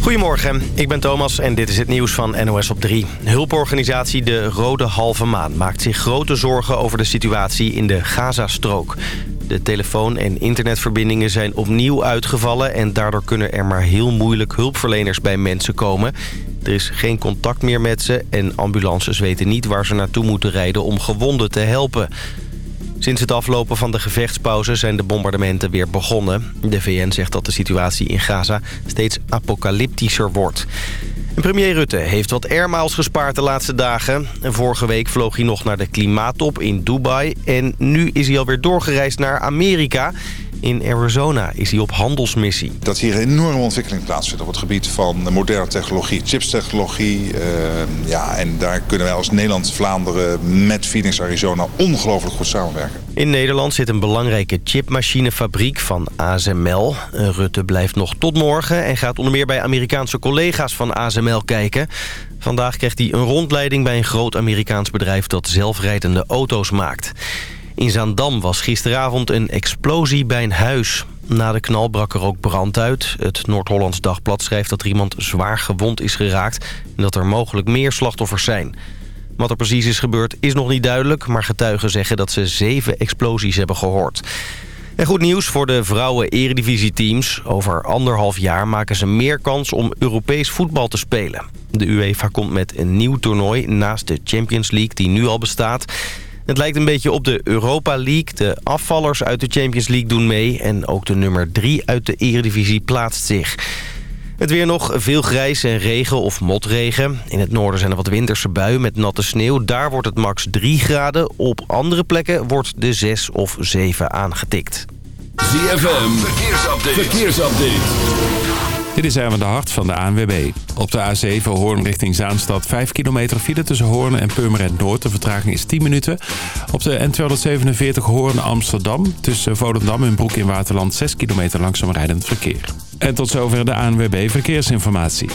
Goedemorgen, ik ben Thomas en dit is het nieuws van NOS op 3. Hulporganisatie De Rode Halve Maan maakt zich grote zorgen over de situatie in de Gazastrook. De telefoon- en internetverbindingen zijn opnieuw uitgevallen... en daardoor kunnen er maar heel moeilijk hulpverleners bij mensen komen. Er is geen contact meer met ze en ambulances weten niet waar ze naartoe moeten rijden om gewonden te helpen. Sinds het aflopen van de gevechtspauze zijn de bombardementen weer begonnen. De VN zegt dat de situatie in Gaza steeds apocalyptischer wordt. premier Rutte heeft wat airmiles gespaard de laatste dagen. Vorige week vloog hij nog naar de klimaattop in Dubai. En nu is hij alweer doorgereisd naar Amerika. In Arizona is hij op handelsmissie. Dat hier een enorme ontwikkeling plaatsvindt op het gebied van moderne technologie, chipstechnologie. Uh, ja, en daar kunnen wij als Nederland-Vlaanderen met Phoenix Arizona ongelooflijk goed samenwerken. In Nederland zit een belangrijke chipmachinefabriek van ASML. Rutte blijft nog tot morgen en gaat onder meer bij Amerikaanse collega's van ASML kijken. Vandaag krijgt hij een rondleiding bij een groot Amerikaans bedrijf dat zelfrijdende auto's maakt. In Zaandam was gisteravond een explosie bij een huis. Na de knal brak er ook brand uit. Het Noord-Hollands Dagblad schrijft dat er iemand zwaar gewond is geraakt... en dat er mogelijk meer slachtoffers zijn. Wat er precies is gebeurd is nog niet duidelijk... maar getuigen zeggen dat ze zeven explosies hebben gehoord. En goed nieuws voor de vrouwen-eredivisie-teams. Over anderhalf jaar maken ze meer kans om Europees voetbal te spelen. De UEFA komt met een nieuw toernooi naast de Champions League die nu al bestaat... Het lijkt een beetje op de Europa League. De afvallers uit de Champions League doen mee. En ook de nummer 3 uit de Eredivisie plaatst zich. Het weer nog veel grijs en regen of motregen. In het noorden zijn er wat winterse buien met natte sneeuw. Daar wordt het max 3 graden. Op andere plekken wordt de 6 of 7 aangetikt. ZFM, verkeersupdate. verkeersupdate. Dit is even de hart van de ANWB. Op de A7 Hoorn richting Zaanstad 5 kilometer file tussen Hoorn en Purmerend Noord. De vertraging is 10 minuten. Op de N247 Hoorn Amsterdam tussen Volendam en Broek in Waterland 6 kilometer langzaam rijdend verkeer. En tot zover de ANWB Verkeersinformatie.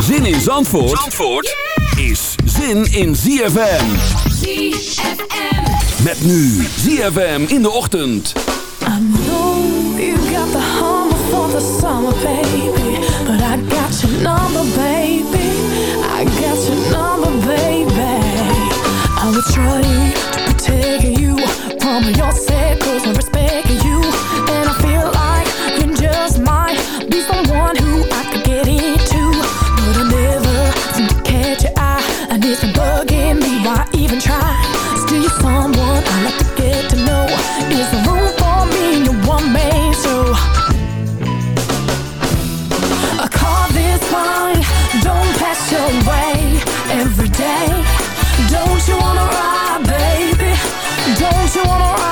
Zin in Zandvoort, Zandvoort is zin in ZFM. ZFM. Met nu ZFM in de ochtend. The summer, baby. But I got your number, baby. I got your number, baby. I will try to protect you from yourself Cause I respect you. And I feel like you just might be someone who I could get into. But I never seem to catch your eye And it's bugging me, why even try? Still you're someone I like to get to know. Is Don't you wanna ride, baby? Don't you wanna ride,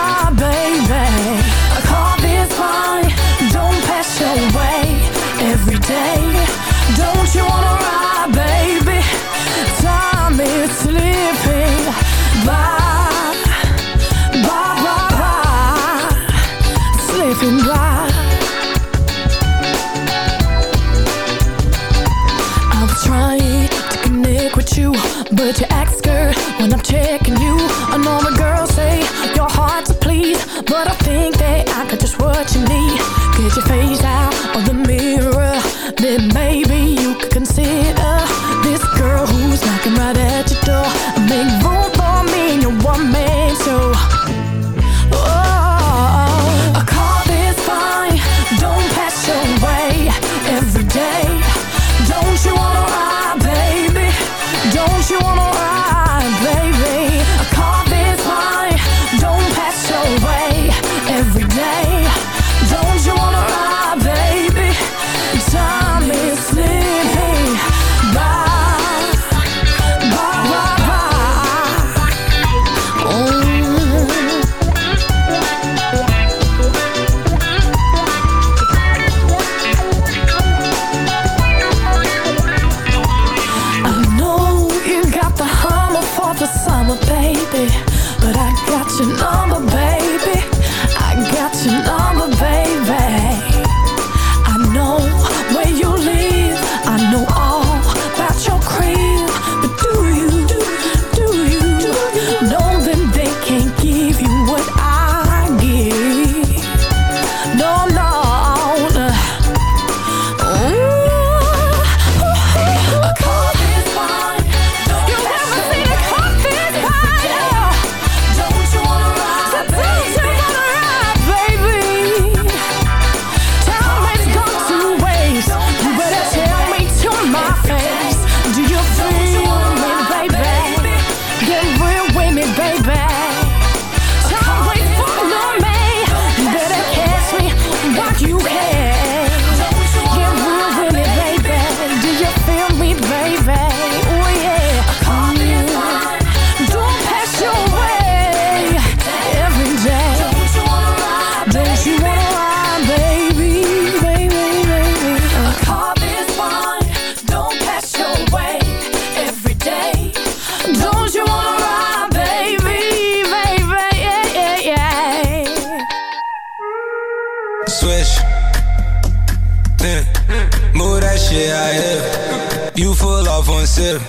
You full off one sip.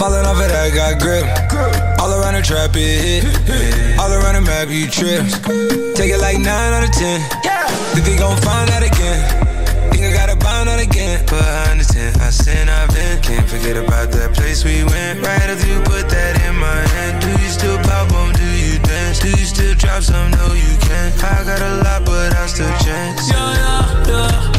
Falling off it, I got grip. All around the trap, it hit. All around the map, you trip. Take it like 9 out of 10. Think they gon' find out again. Think I gotta bind out again. But I understand, I sin, I've been. Can't forget about that place we went. Right after you put that in my hand. Do you still pop on? Do you dance? Do you still drop some? No, you can't. I got a lot, but I still chance. Yeah, yeah, yeah.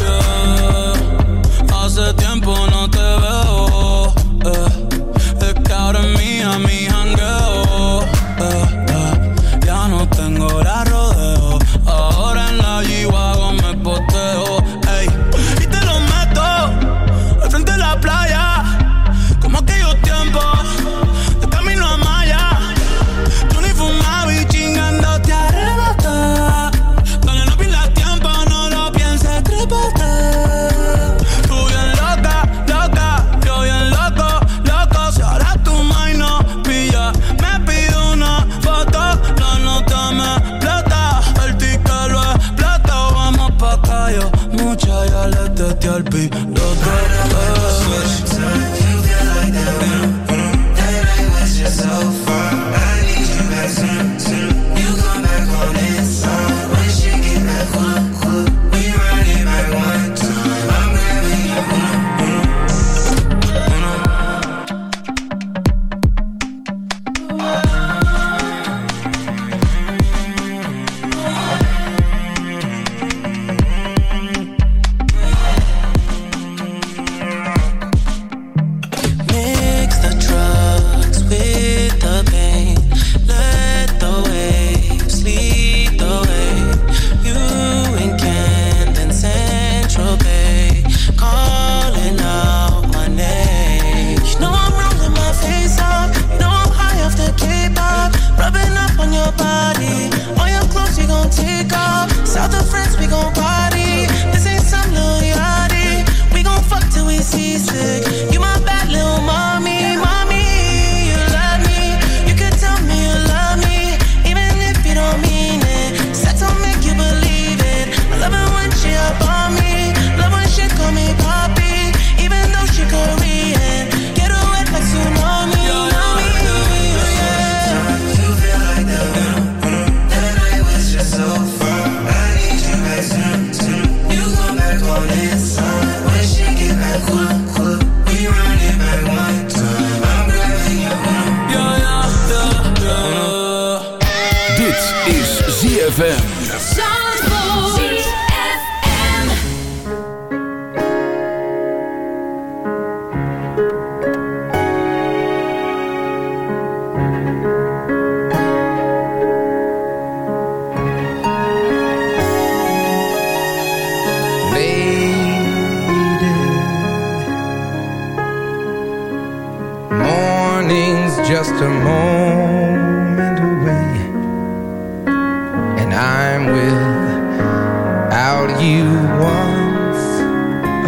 without you once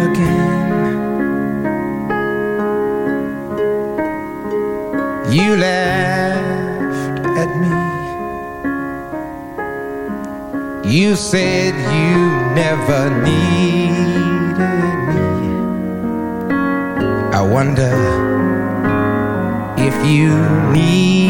again. You laughed at me. You said you never needed me. I wonder if you need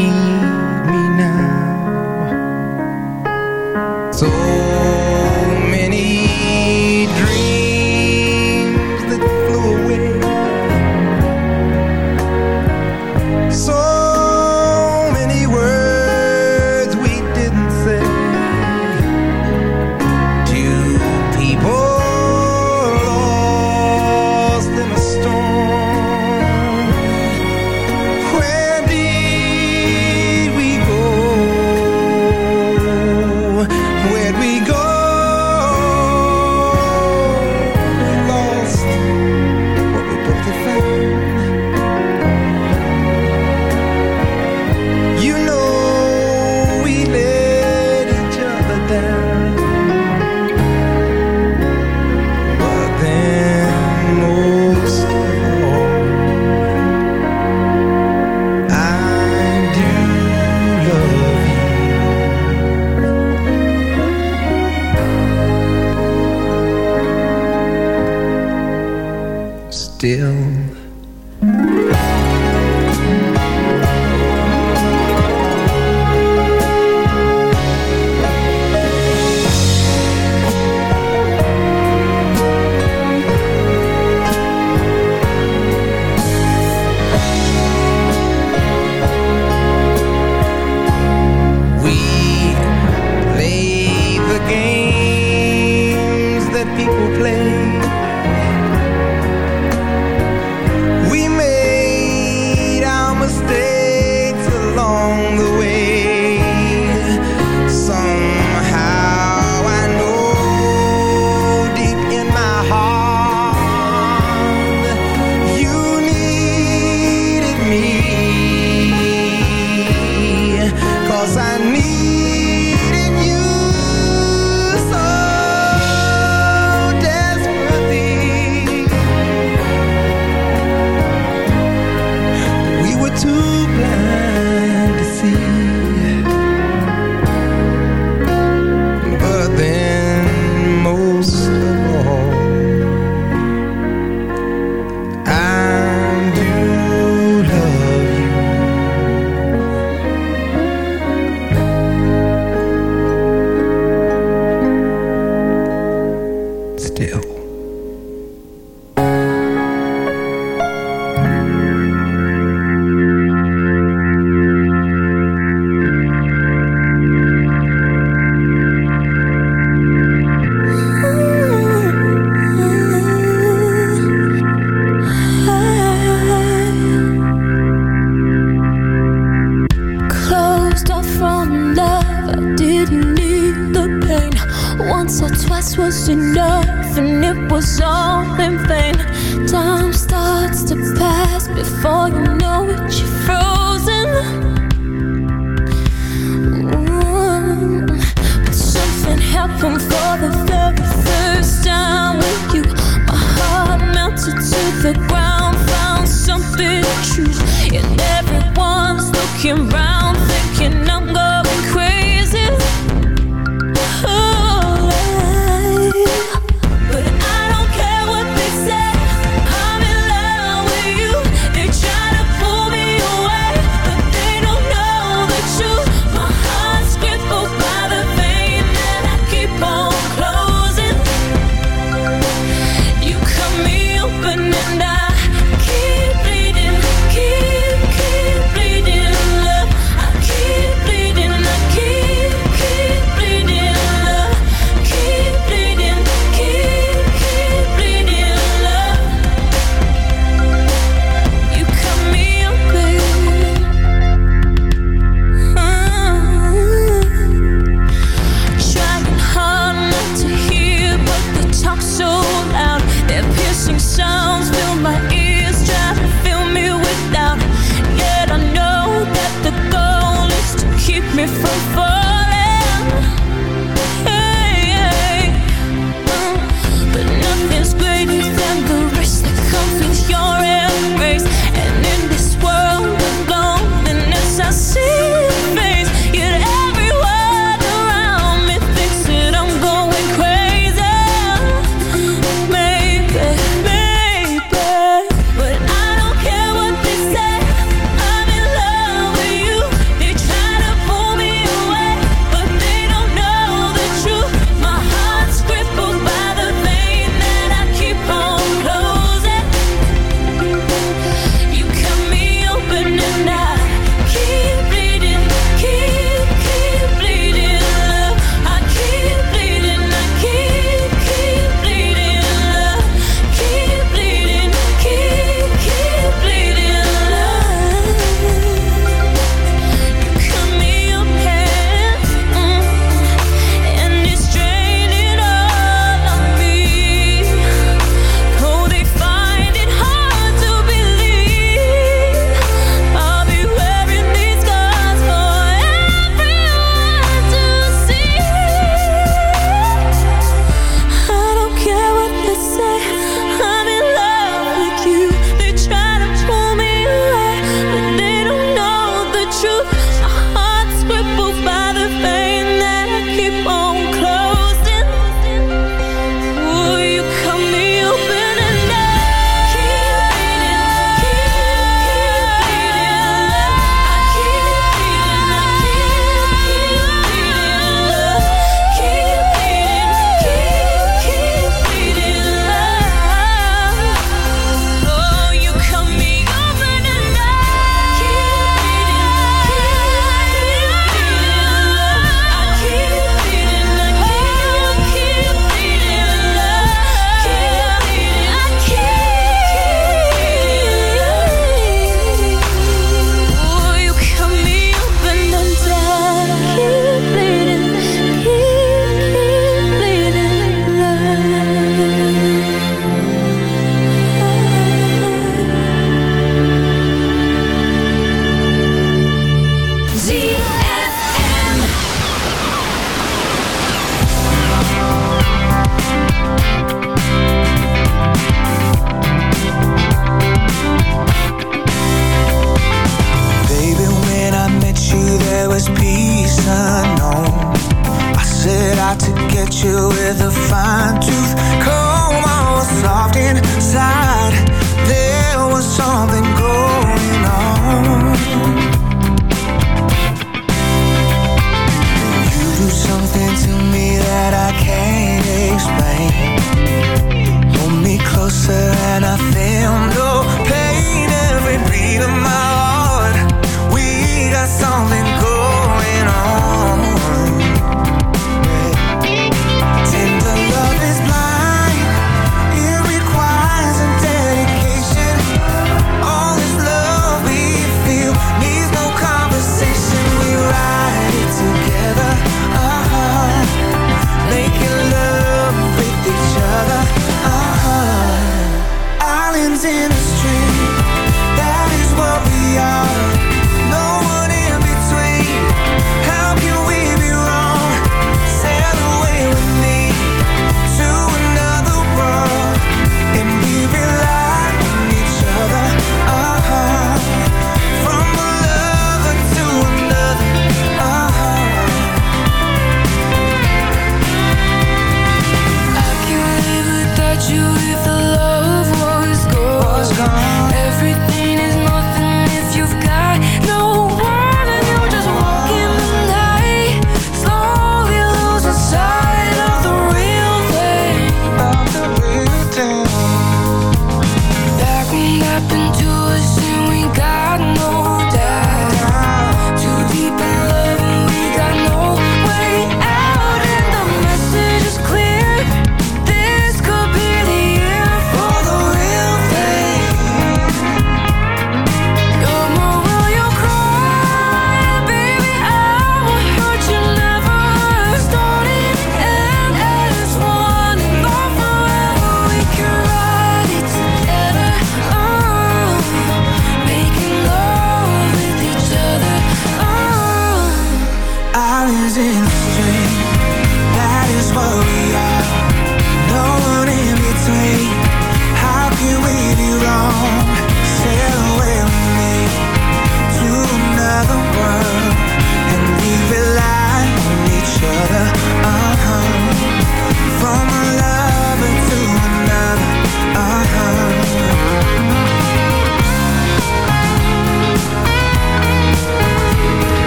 happened to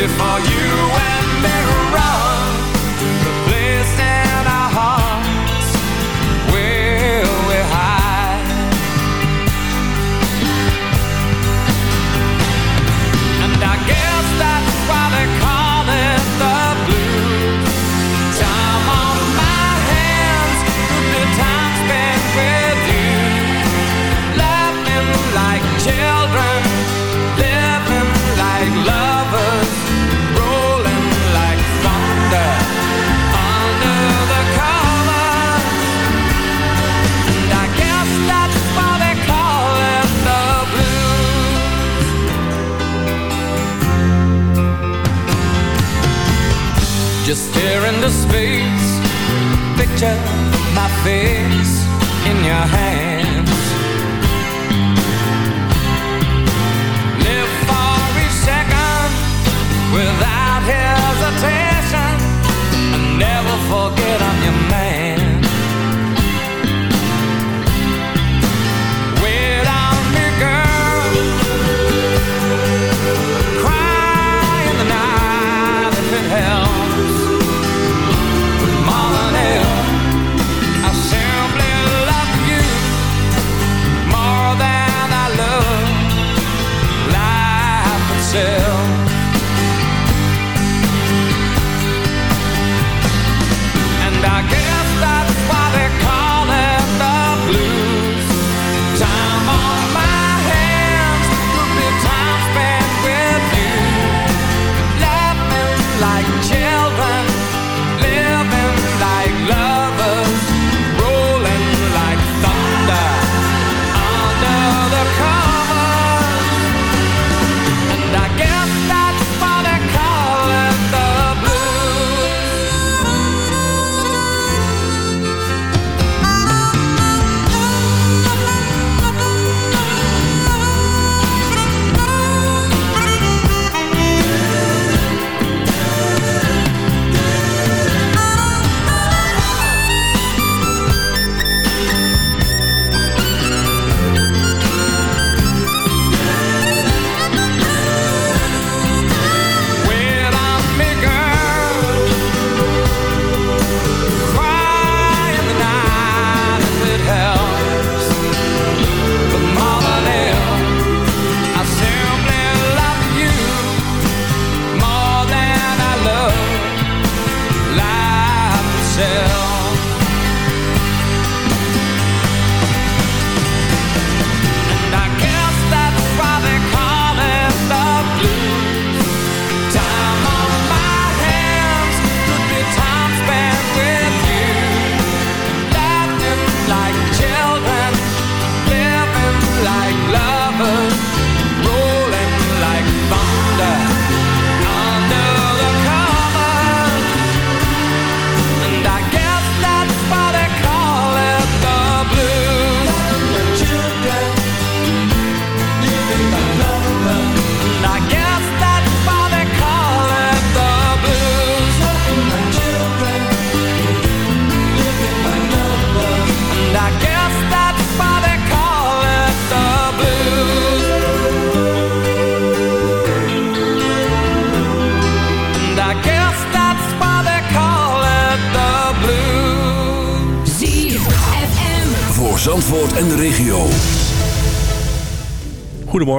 Before you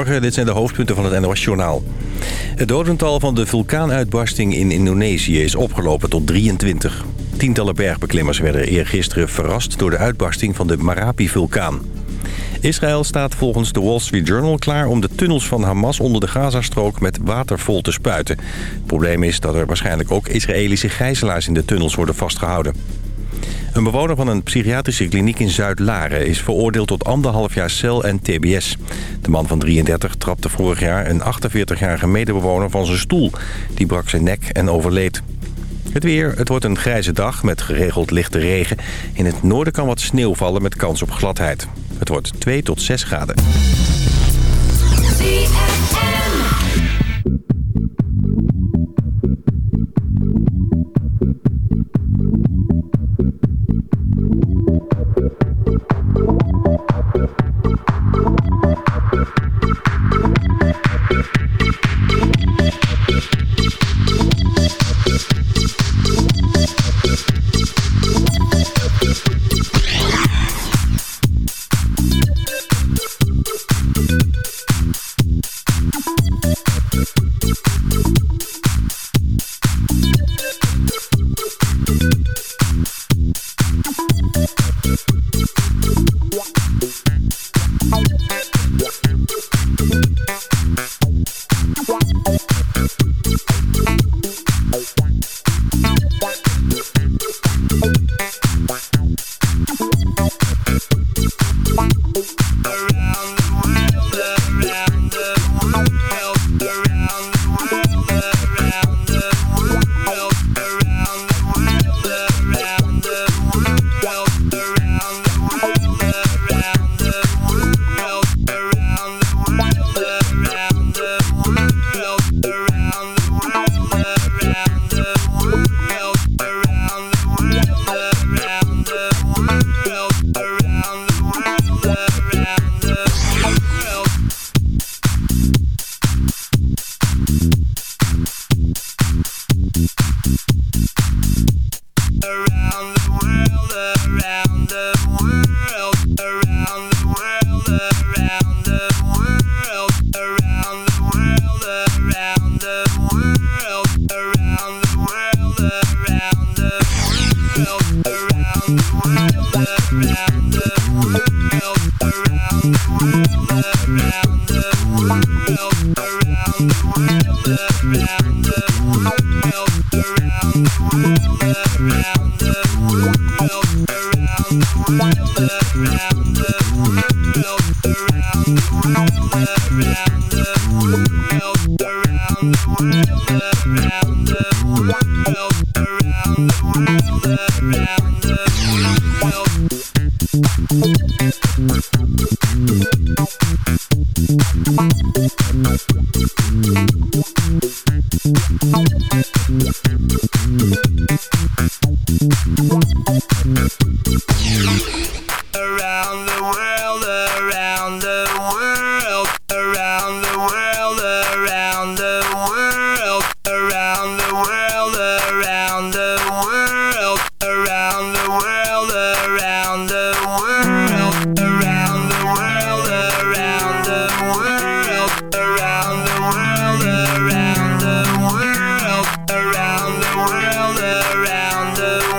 Dit zijn de hoofdpunten van het NOS-journaal. Het dodental van de vulkaanuitbarsting in Indonesië is opgelopen tot 23. Tientallen bergbeklimmers werden eergisteren verrast door de uitbarsting van de Marapi-vulkaan. Israël staat volgens de Wall Street Journal klaar om de tunnels van Hamas onder de Gazastrook met water vol te spuiten. Het probleem is dat er waarschijnlijk ook Israëlische gijzelaars in de tunnels worden vastgehouden. Een bewoner van een psychiatrische kliniek in Zuid-Laren... is veroordeeld tot anderhalf jaar cel en tbs. De man van 33 trapte vorig jaar een 48-jarige medebewoner van zijn stoel. Die brak zijn nek en overleed. Het weer, het wordt een grijze dag met geregeld lichte regen. In het noorden kan wat sneeuw vallen met kans op gladheid. Het wordt 2 tot 6 graden. Heaven is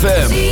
ZFM.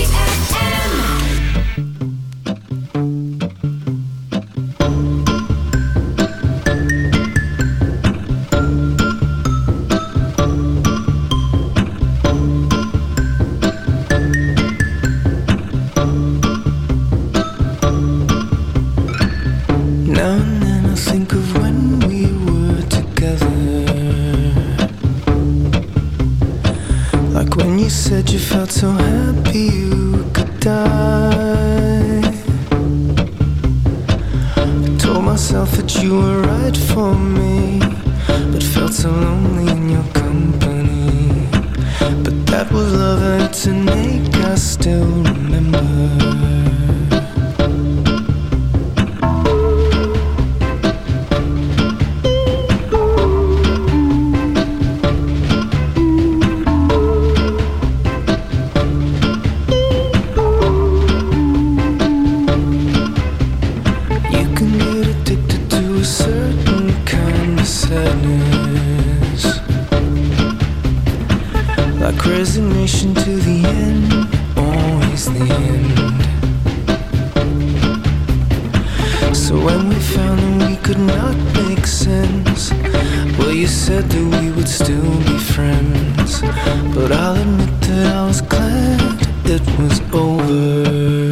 Resignation to the end, always the end. So when we found that we could not make sense, well, you said that we would still be friends. But I'll admit that I was glad it was over.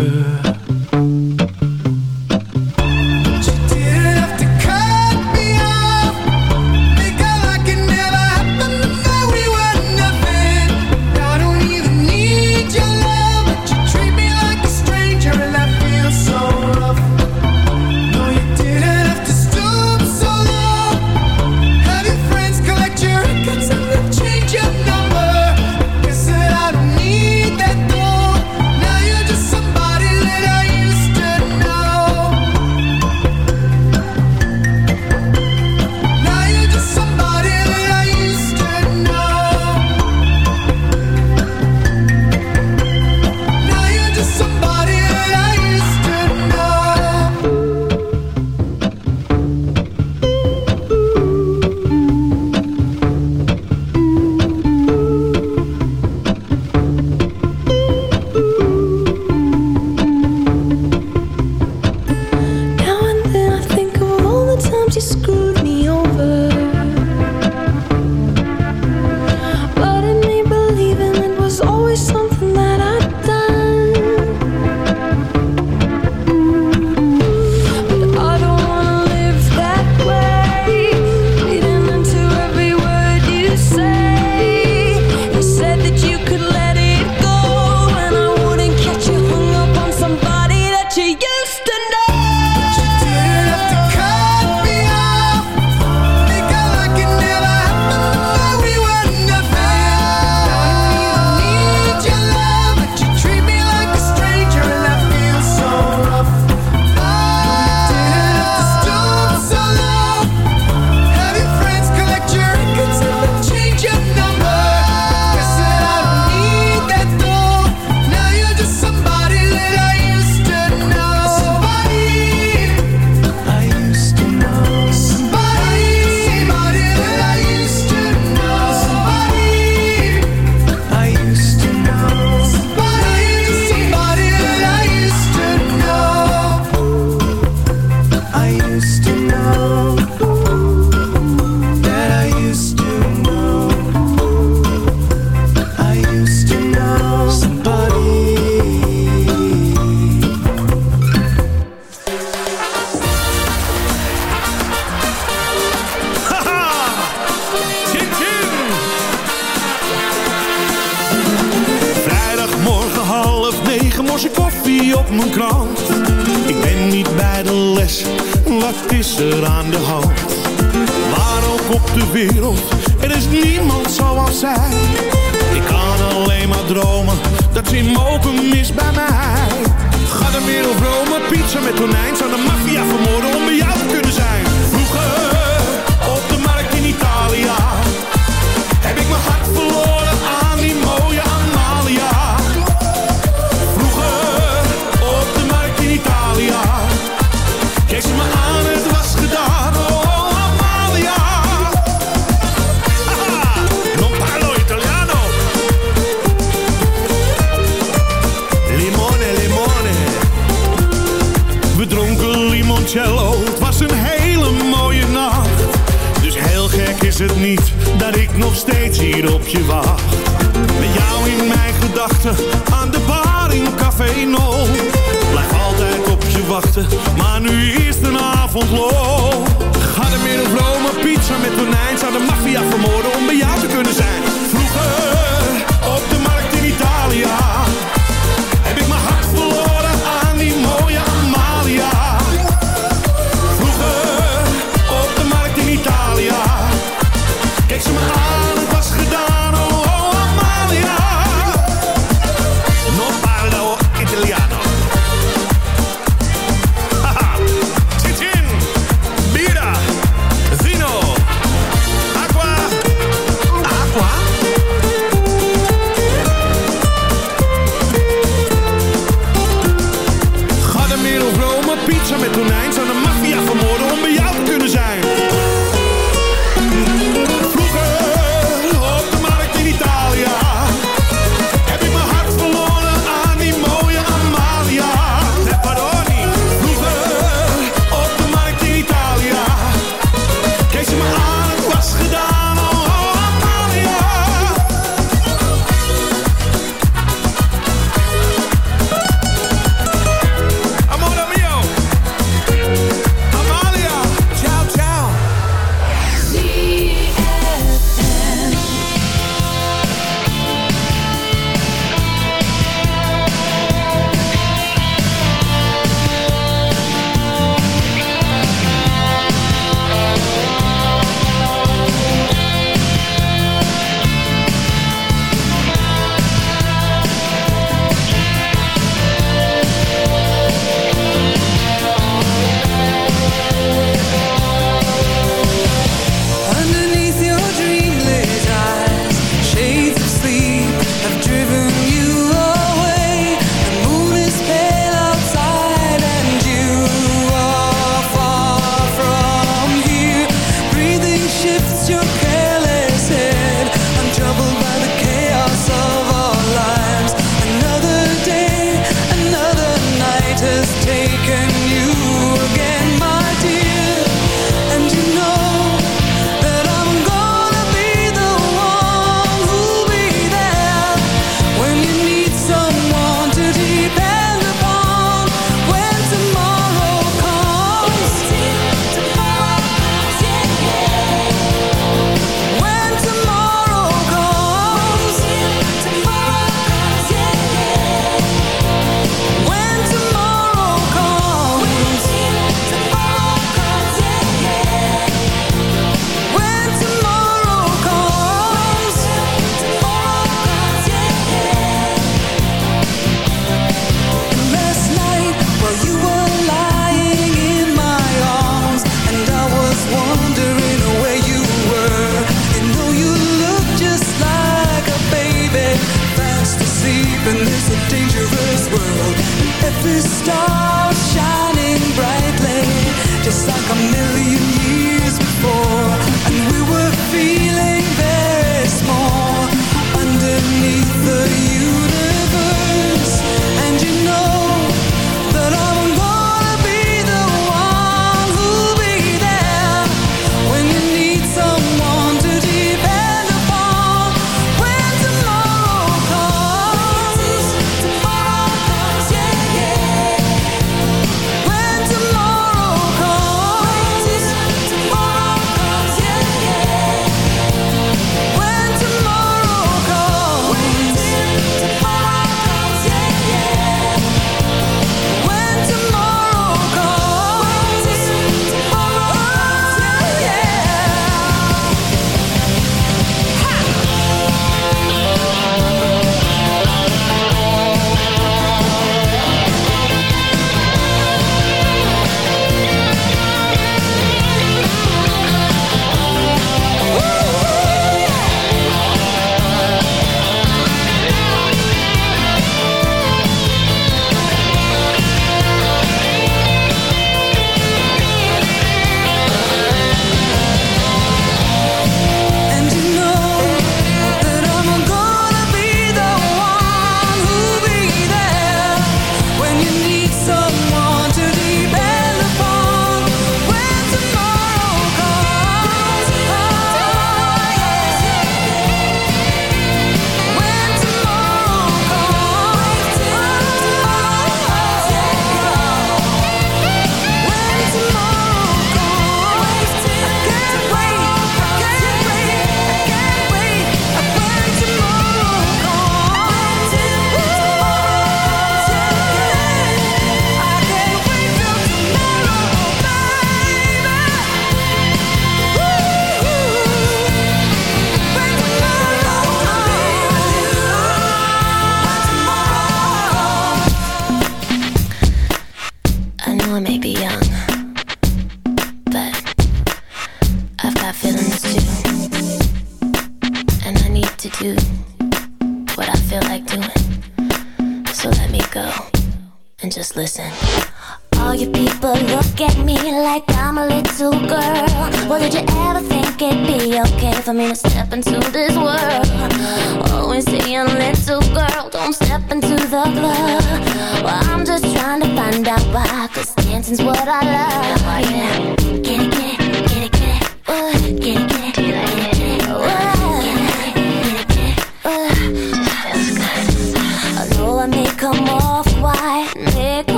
stand er? Waar ook op de wereld, er is niemand zoals zij. Ik kan alleen maar dromen, dat ze mogen mis bij mij. Ga de op bromen, pizza met tonijn. Zou de maffia vermoorden om bij jou te kunnen zijn?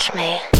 touch me.